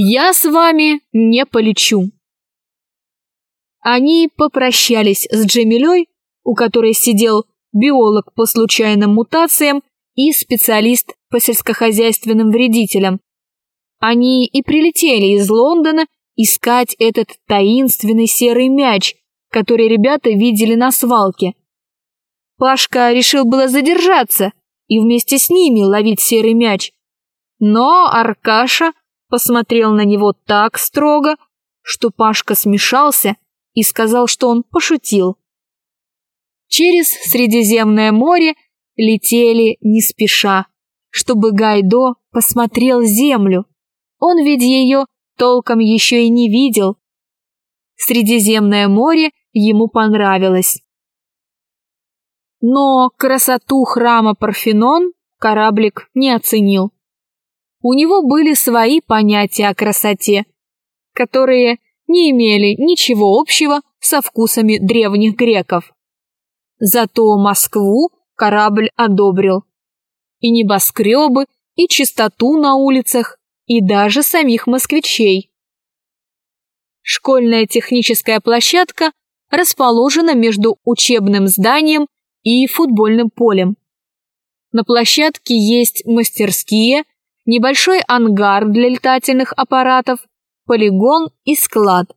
Я с вами не полечу. Они попрощались с Джемилей, у которой сидел биолог по случайным мутациям и специалист по сельскохозяйственным вредителям. Они и прилетели из Лондона искать этот таинственный серый мяч, который ребята видели на свалке. Пашка решил было задержаться и вместе с ними ловить серый мяч. Но Аркаша посмотрел на него так строго, что Пашка смешался и сказал, что он пошутил. Через Средиземное море летели не спеша, чтобы Гайдо посмотрел землю. Он ведь ее толком еще и не видел. Средиземное море ему понравилось. Но красоту храма Парфенон кораблик не оценил. У него были свои понятия о красоте, которые не имели ничего общего со вкусами древних греков. Зато Москву корабль одобрил. И небоскребы, и чистоту на улицах, и даже самих москвичей. Школьная техническая площадка расположена между учебным зданием и футбольным полем. На площадке есть мастерские, небольшой ангар для летательных аппаратов, полигон и склад.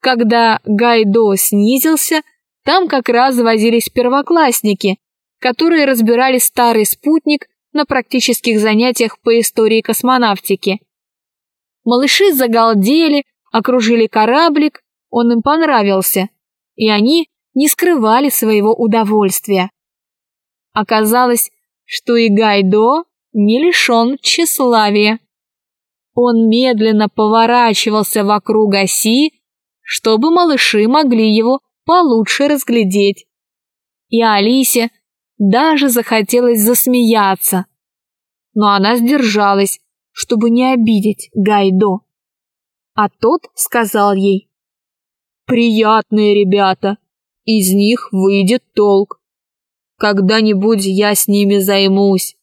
Когда Гайдо снизился, там как раз возились первоклассники, которые разбирали старый спутник на практических занятиях по истории космонавтики. Малыши загалдели, окружили кораблик, он им понравился, и они не скрывали своего удовольствия. Оказалось, что и Гайдо не лишен тщеславия. Он медленно поворачивался вокруг оси, чтобы малыши могли его получше разглядеть. И Алисе даже захотелось засмеяться. Но она сдержалась, чтобы не обидеть Гайдо. А тот сказал ей, «Приятные ребята, из них выйдет толк. Когда-нибудь я с ними займусь».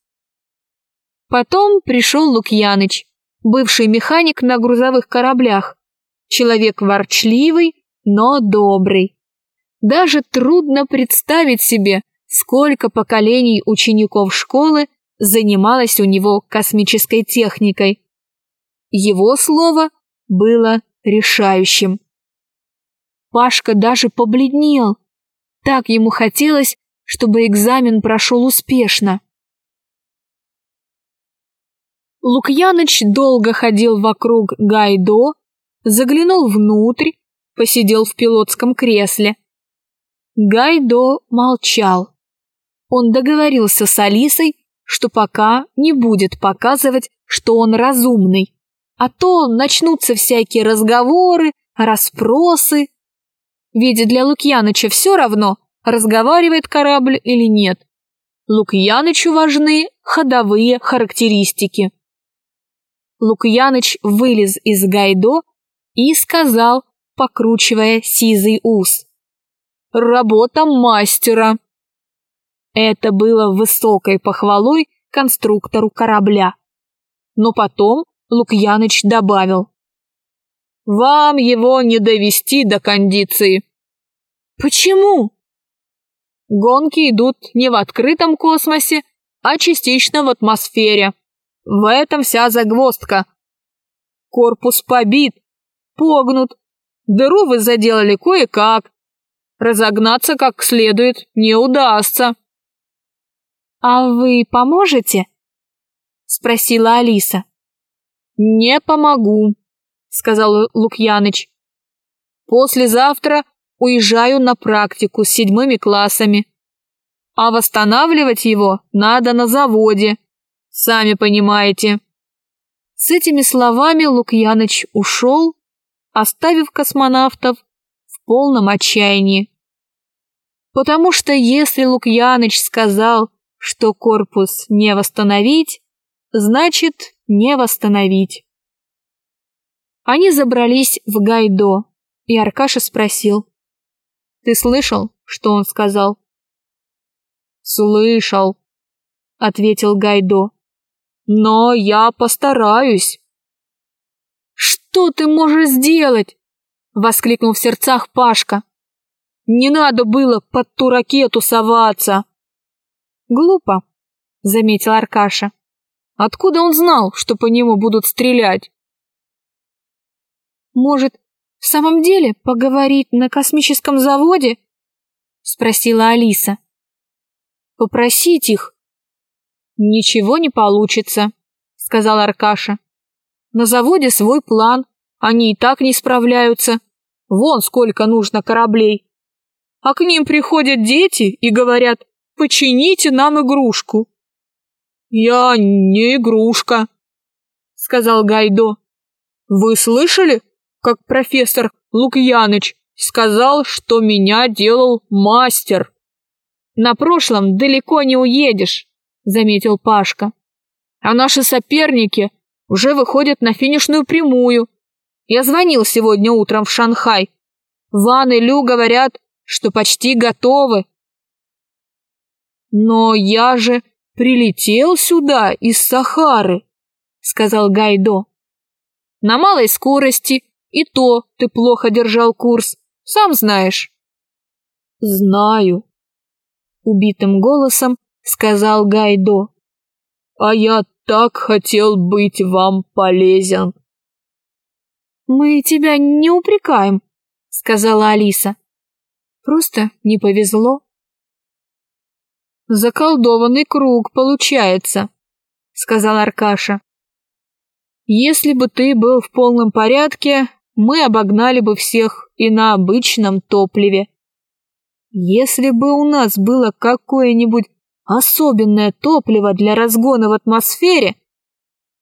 Потом пришел Лукьяныч, бывший механик на грузовых кораблях, человек ворчливый, но добрый. Даже трудно представить себе, сколько поколений учеников школы занималось у него космической техникой. Его слово было решающим. Пашка даже побледнел. Так ему хотелось, чтобы экзамен прошел успешно. Лукьяныч долго ходил вокруг Гайдо, заглянул внутрь, посидел в пилотском кресле. Гайдо молчал. Он договорился с Алисой, что пока не будет показывать, что он разумный, а то начнутся всякие разговоры, расспросы. Ведь для Лукьяныча все равно, разговаривает корабль или нет. Лукьянычу важны ходовые характеристики. Лукьяныч вылез из гайдо и сказал, покручивая сизый ус. «Работа мастера!» Это было высокой похвалой конструктору корабля. Но потом Лукьяныч добавил. «Вам его не довести до кондиции». «Почему?» Гонки идут не в открытом космосе, а частично в атмосфере. В этом вся загвоздка. Корпус побит, погнут, дыру вы заделали кое-как. Разогнаться как следует не удастся. «А вы поможете?» — спросила Алиса. «Не помогу», — сказал Лукьяныч. «Послезавтра уезжаю на практику с седьмыми классами. А восстанавливать его надо на заводе, сами понимаете». С этими словами Лукьяныч ушел, оставив космонавтов в полном отчаянии. Потому что если Лукьяныч сказал, что корпус не восстановить, значит не восстановить. Они забрались в Гайдо, и Аркаша спросил. «Ты слышал, что он сказал?» «Слышал», — ответил Гайдо. «Но я постараюсь». что ты можешь сделать?» — воскликнул в сердцах Пашка. «Не надо было под ту ракету соваться!» «Глупо», — заметил Аркаша. «Откуда он знал, что по нему будут стрелять?» «Может, в самом деле поговорить на космическом заводе?» — спросила Алиса. «Попросить их?» «Ничего не получится», — сказал Аркаша. «На заводе свой план, они и так не справляются. Вон сколько нужно кораблей. А к ним приходят дети и говорят, почините нам игрушку». «Я не игрушка», — сказал Гайдо. «Вы слышали, как профессор Лукьяныч сказал, что меня делал мастер?» «На прошлом далеко не уедешь», — заметил Пашка. «А наши соперники уже выходят на финишную прямую. Я звонил сегодня утром в Шанхай. Ван и Лю говорят, что почти готовы. «Но я же прилетел сюда из Сахары», — сказал Гайдо. «На малой скорости, и то ты плохо держал курс, сам знаешь». «Знаю», — убитым голосом сказал Гайдо. «А я так хотел быть вам полезен». «Мы тебя не упрекаем», — сказала Алиса. «Просто не повезло». «Заколдованный круг получается», — сказал Аркаша. «Если бы ты был в полном порядке, мы обогнали бы всех и на обычном топливе. Если бы у нас было какое-нибудь особенное топливо для разгона в атмосфере,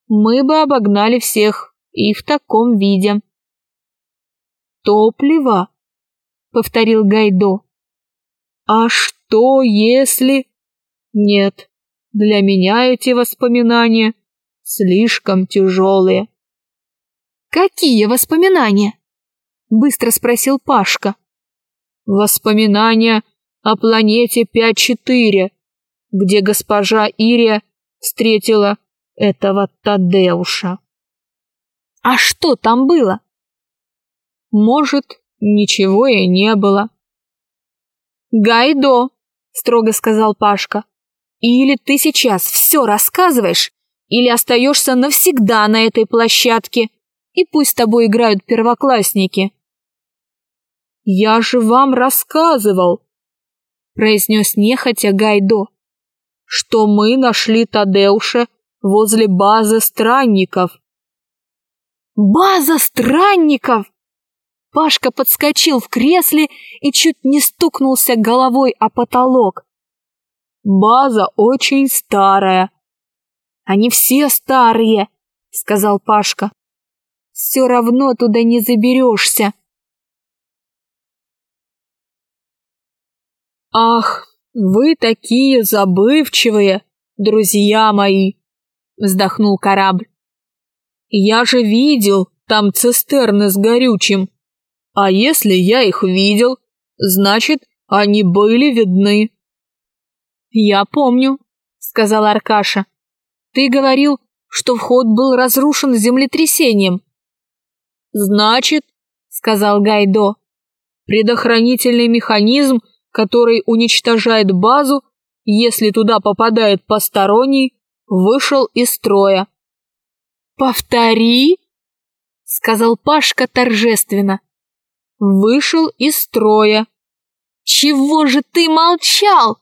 мы бы обогнали всех и в таком виде». «Топливо?» — повторил Гайдо. «А что если...» Нет, для меня эти воспоминания слишком тяжелые. Какие воспоминания? Быстро спросил Пашка. Воспоминания о планете 5-4, где госпожа Ирия встретила этого Тадеуша. А что там было? Может, ничего и не было. Гайдо, строго сказал Пашка. Или ты сейчас все рассказываешь, или остаешься навсегда на этой площадке, и пусть с тобой играют первоклассники. «Я же вам рассказывал», — произнес нехотя Гайдо, «что мы нашли Тадеуша возле базы странников». «База странников!» Пашка подскочил в кресле и чуть не стукнулся головой о потолок. База очень старая. Они все старые, сказал Пашка. Все равно туда не заберешься. Ах, вы такие забывчивые, друзья мои, вздохнул корабль. Я же видел там цистерны с горючим. А если я их видел, значит, они были видны. «Я помню», — сказал Аркаша. «Ты говорил, что вход был разрушен землетрясением». «Значит», — сказал Гайдо, «предохранительный механизм, который уничтожает базу, если туда попадает посторонний, вышел из строя». «Повтори», — сказал Пашка торжественно. «Вышел из строя». «Чего же ты молчал?»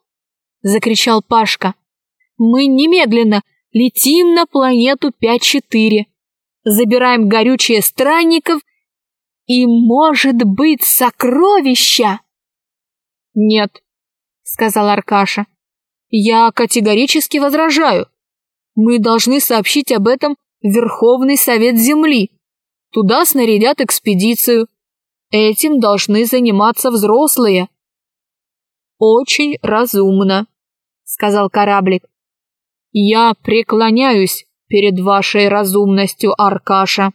закричал Пашка. Мы немедленно летим на планету 5-4, забираем горючее странников и, может быть, сокровища. Нет, сказал Аркаша. Я категорически возражаю. Мы должны сообщить об этом Верховный Совет Земли. Туда снарядят экспедицию. Этим должны заниматься взрослые. Очень разумно, сказал кораблик. Я преклоняюсь перед вашей разумностью, Аркаша.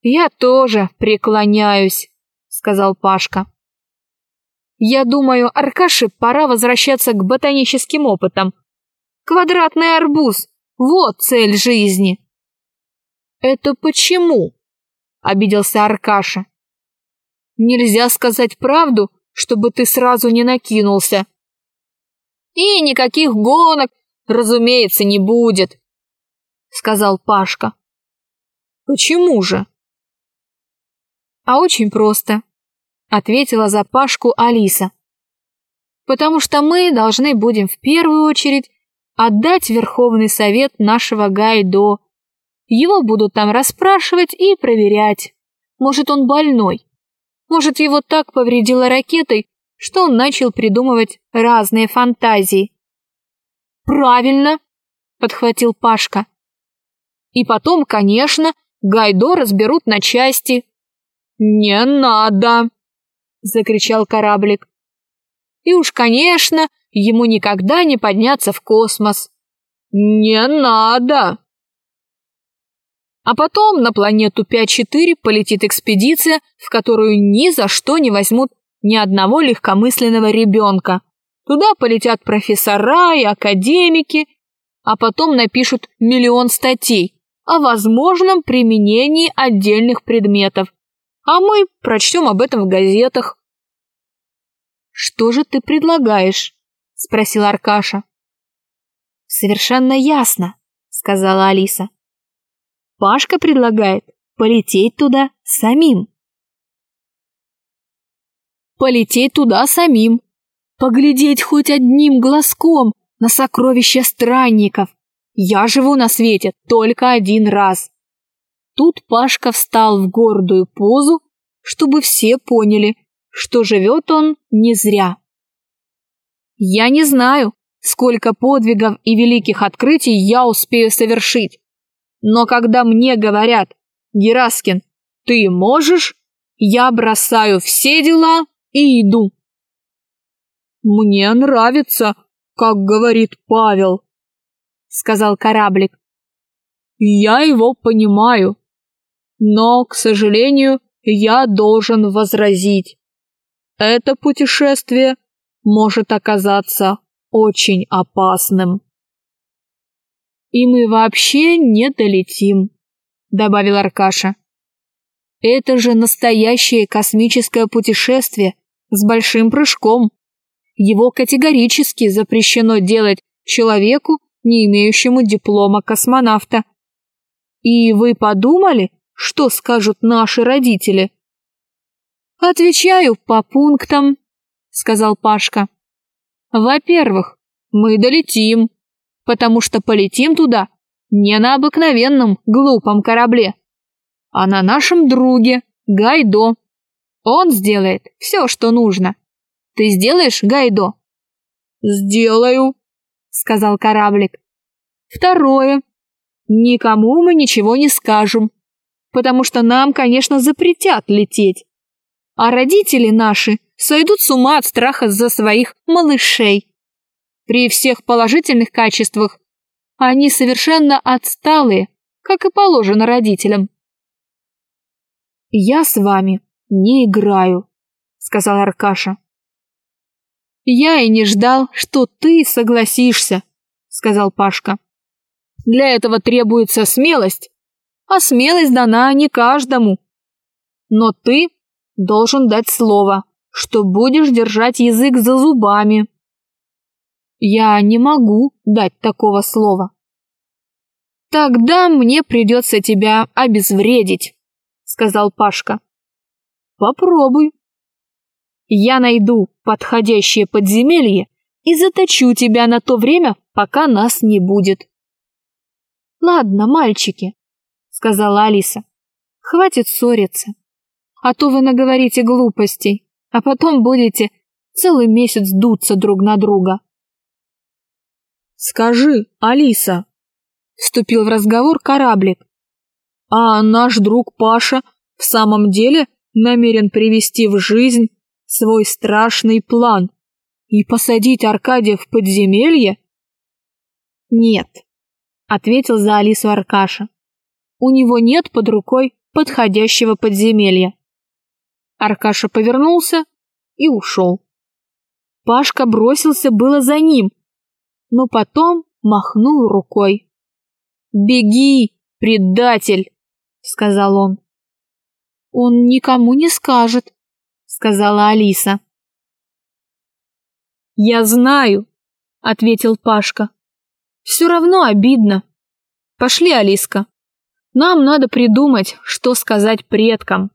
Я тоже преклоняюсь, сказал Пашка. Я думаю, Аркаше пора возвращаться к ботаническим опытам. Квадратный арбуз – вот цель жизни. Это почему? обиделся Аркаша. Нельзя сказать правду, чтобы ты сразу не накинулся. И никаких гонок, разумеется, не будет, сказал Пашка. Почему же? А очень просто, ответила за Пашку Алиса. Потому что мы должны будем в первую очередь отдать Верховный Совет нашего Гайдо. Его будут там расспрашивать и проверять. Может, он больной. Может, его так повредило ракетой, что он начал придумывать разные фантазии. «Правильно!» — подхватил Пашка. «И потом, конечно, Гайдо разберут на части». «Не надо!» — закричал кораблик. «И уж, конечно, ему никогда не подняться в космос». «Не надо!» А потом на планету 5-4 полетит экспедиция, в которую ни за что не возьмут ни одного легкомысленного ребенка. Туда полетят профессора и академики, а потом напишут миллион статей о возможном применении отдельных предметов. А мы прочтем об этом в газетах. «Что же ты предлагаешь?» – спросил Аркаша. «Совершенно ясно», – сказала Алиса. Пашка предлагает полететь туда самим. Полететь туда самим. Поглядеть хоть одним глазком на сокровища странников. Я живу на свете только один раз. Тут Пашка встал в гордую позу, чтобы все поняли, что живет он не зря. Я не знаю, сколько подвигов и великих открытий я успею совершить, но когда мне говорят, Гераскин, ты можешь, я бросаю все дела и иду. Мне нравится, как говорит Павел, сказал кораблик. Я его понимаю, но, к сожалению, я должен возразить. Это путешествие может оказаться очень опасным. «И мы вообще не долетим», — добавил Аркаша. «Это же настоящее космическое путешествие с большим прыжком. Его категорически запрещено делать человеку, не имеющему диплома космонавта. И вы подумали, что скажут наши родители?» «Отвечаю по пунктам», — сказал Пашка. «Во-первых, мы долетим потому что полетим туда не на обыкновенном глупом корабле, а на нашем друге Гайдо. Он сделает все, что нужно. Ты сделаешь, Гайдо? Сделаю, сказал кораблик. Второе. Никому мы ничего не скажем, потому что нам, конечно, запретят лететь. А родители наши сойдут с ума от страха за своих малышей. При всех положительных качествах они совершенно отсталые, как и положено родителям. «Я с вами не играю», — сказал Аркаша. «Я и не ждал, что ты согласишься», — сказал Пашка. «Для этого требуется смелость, а смелость дана не каждому. Но ты должен дать слово, что будешь держать язык за зубами». Я не могу дать такого слова. Тогда мне придется тебя обезвредить, сказал Пашка. Попробуй. Я найду подходящее подземелье и заточу тебя на то время, пока нас не будет. Ладно, мальчики, сказала Алиса. Хватит ссориться. А то вы наговорите глупостей, а потом будете целый месяц дуться друг на друга. «Скажи, Алиса!» — вступил в разговор кораблик. «А наш друг Паша в самом деле намерен привести в жизнь свой страшный план и посадить Аркадия в подземелье?» «Нет», — ответил за Алису Аркаша. «У него нет под рукой подходящего подземелья». Аркаша повернулся и ушел. Пашка бросился было за ним, но потом махнул рукой. «Беги, предатель!» — сказал он. он никому не скажет, сказала Алиса. Я знаю, ответил Пашка. Все равно обидно. Пошли, Алиска. Нам надо придумать, что сказать предкам.